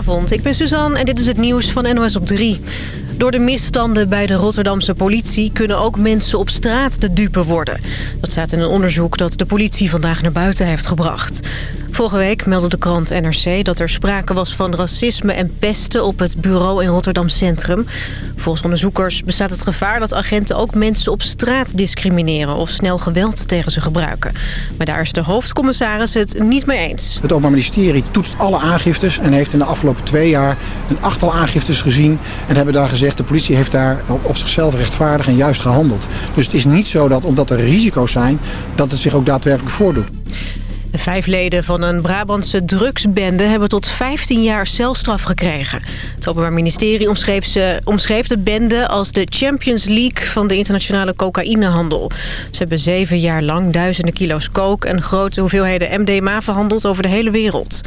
Goedenavond, ik ben Suzanne en dit is het nieuws van NOS op 3. Door de misstanden bij de Rotterdamse politie kunnen ook mensen op straat de dupe worden. Dat staat in een onderzoek dat de politie vandaag naar buiten heeft gebracht. Vorige week meldde de krant NRC dat er sprake was van racisme en pesten op het bureau in Rotterdam Centrum. Volgens onderzoekers bestaat het gevaar dat agenten ook mensen op straat discrimineren of snel geweld tegen ze gebruiken. Maar daar is de hoofdcommissaris het niet mee eens. Het Openbaar Ministerie toetst alle aangiftes en heeft in de afgelopen twee jaar een achttal aangiftes gezien. En hebben daar gezegd, de politie heeft daar op zichzelf rechtvaardig en juist gehandeld. Dus het is niet zo dat omdat er risico's zijn, dat het zich ook daadwerkelijk voordoet. De vijf leden van een Brabantse drugsbende hebben tot 15 jaar celstraf gekregen. Het Openbaar Ministerie omschreef, ze, de bende als de Champions League van de internationale cocaïnehandel. Ze hebben zeven jaar lang duizenden kilo's coke en grote hoeveelheden MDMA verhandeld over de hele wereld.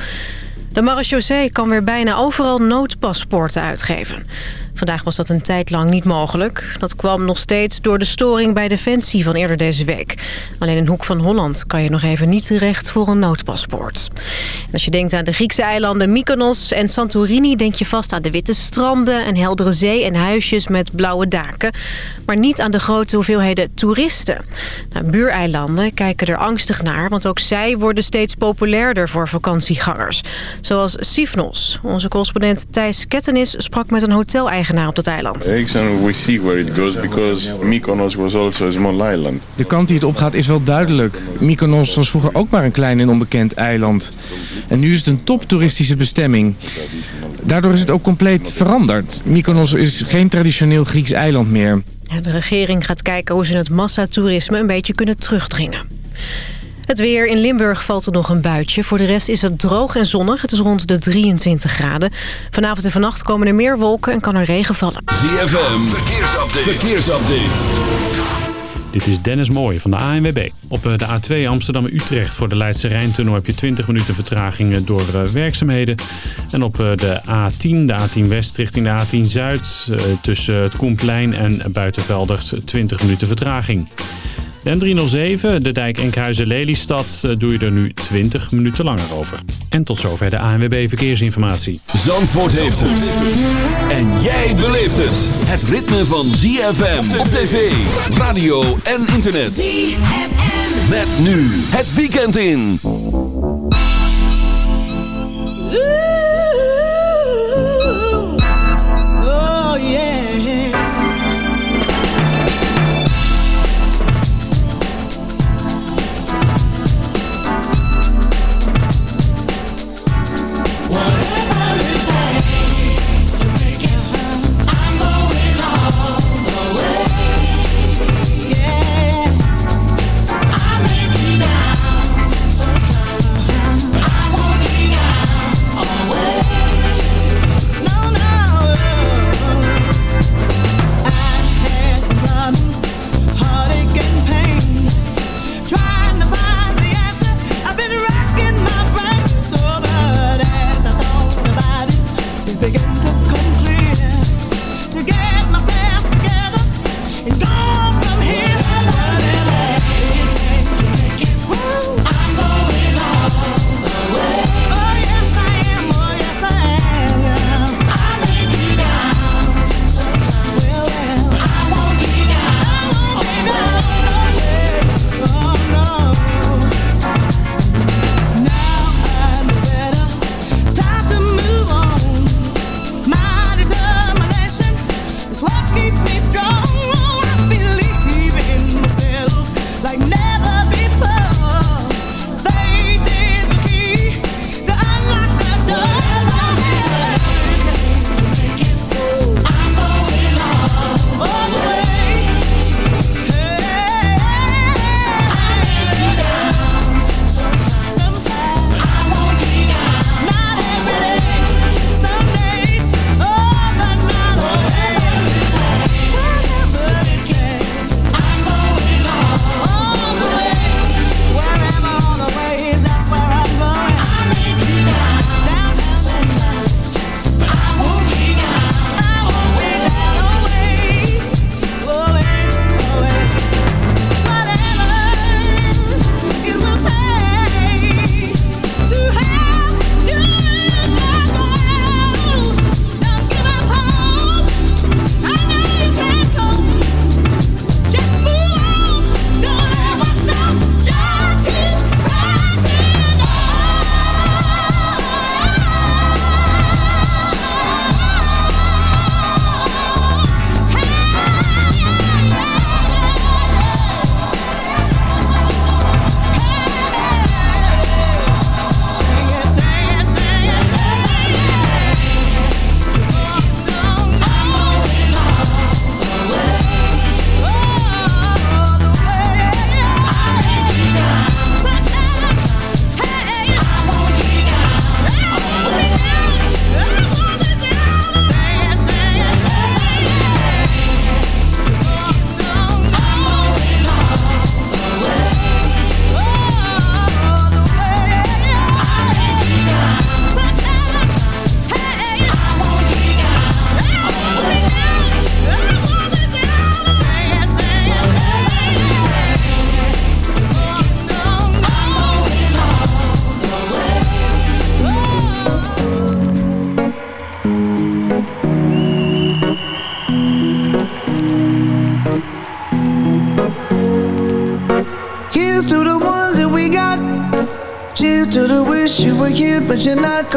De marechaussee kan weer bijna overal noodpaspoorten uitgeven. Vandaag was dat een tijd lang niet mogelijk. Dat kwam nog steeds door de storing bij Defensie van eerder deze week. Alleen in Hoek van Holland kan je nog even niet terecht voor een noodpaspoort. En als je denkt aan de Griekse eilanden Mykonos en Santorini... denk je vast aan de witte stranden, een heldere zee en huisjes met blauwe daken. Maar niet aan de grote hoeveelheden toeristen. Nou, buureilanden kijken er angstig naar... want ook zij worden steeds populairder voor vakantiegangers. Zoals Sifnos. Onze correspondent Thijs Kettenis sprak met een op dat eiland. we see where it goes because Mykonos was also a small island. De kant die het opgaat is wel duidelijk. Mykonos was vroeger ook maar een klein en onbekend eiland. En nu is het een toptoeristische bestemming. Daardoor is het ook compleet veranderd. Mykonos is geen traditioneel Grieks eiland meer. De regering gaat kijken hoe ze het massatoerisme een beetje kunnen terugdringen. Het weer. In Limburg valt er nog een buitje. Voor de rest is het droog en zonnig. Het is rond de 23 graden. Vanavond en vannacht komen er meer wolken en kan er regen vallen. ZFM. Verkeersupdate. Verkeersupdate. Dit is Dennis Mooij van de ANWB. Op eh, de A2 Amsterdam-Utrecht voor de Leidse Rijntunnel heb je 20 minuten vertraging door eh, werkzaamheden. En op eh, de A10, de A10 West richting de A10 Zuid tussen het Koenplein en Buitenveldert 20 minuten vertraging. De N307, de dijk Enkhuizen-Lelystad, eh, doe je er nu 20 minuten langer over. En tot zover de ANWB Verkeersinformatie. Zandvoort heeft het. En jij beleeft het. Het ritme van ZFM op tv, radio en internet. ZFM. Met nu het weekend in.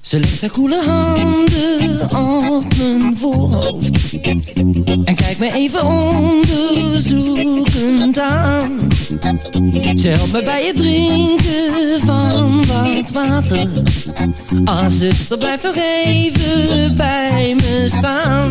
Ze legt haar koele handen op mijn voorhoofd En kijkt me even onderzoekend aan. Ze helpt me bij het drinken van wat water. Ah zuster blijf nog even bij me staan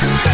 Bye.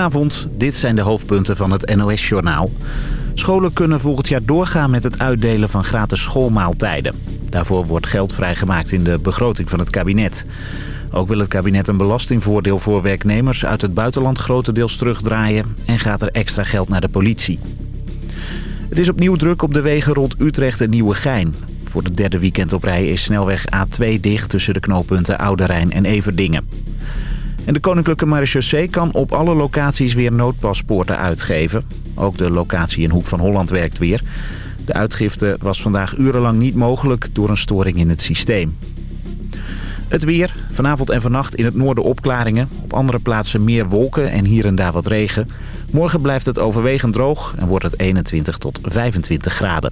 Goedenavond, dit zijn de hoofdpunten van het NOS-journaal. Scholen kunnen volgend jaar doorgaan met het uitdelen van gratis schoolmaaltijden. Daarvoor wordt geld vrijgemaakt in de begroting van het kabinet. Ook wil het kabinet een belastingvoordeel voor werknemers uit het buitenland grotendeels terugdraaien... en gaat er extra geld naar de politie. Het is opnieuw druk op de wegen rond Utrecht en Nieuwegein. Voor het derde weekend op rij is snelweg A2 dicht tussen de knooppunten Oude Rijn en Everdingen. En de Koninklijke Marechaussee kan op alle locaties weer noodpaspoorten uitgeven. Ook de locatie in Hoek van Holland werkt weer. De uitgifte was vandaag urenlang niet mogelijk door een storing in het systeem. Het weer. Vanavond en vannacht in het noorden opklaringen. Op andere plaatsen meer wolken en hier en daar wat regen. Morgen blijft het overwegend droog en wordt het 21 tot 25 graden.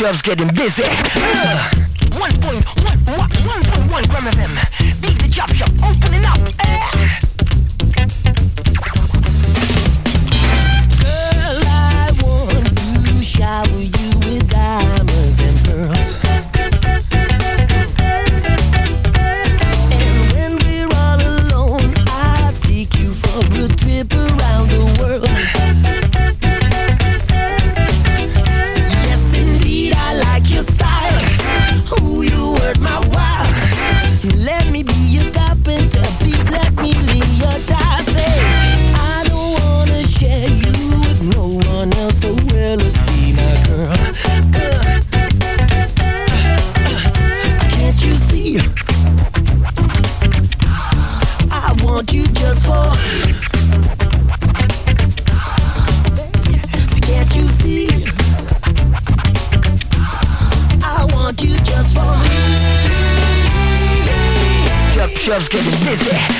Chub's getting busy. Uh, 1.1 gram of them. Beat the chop shop opening up. Uh. Girl, I want to shower you with diamonds and pearls. love's getting busy.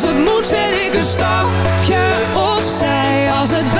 Als het moet zet ik een stapje opzij. Als het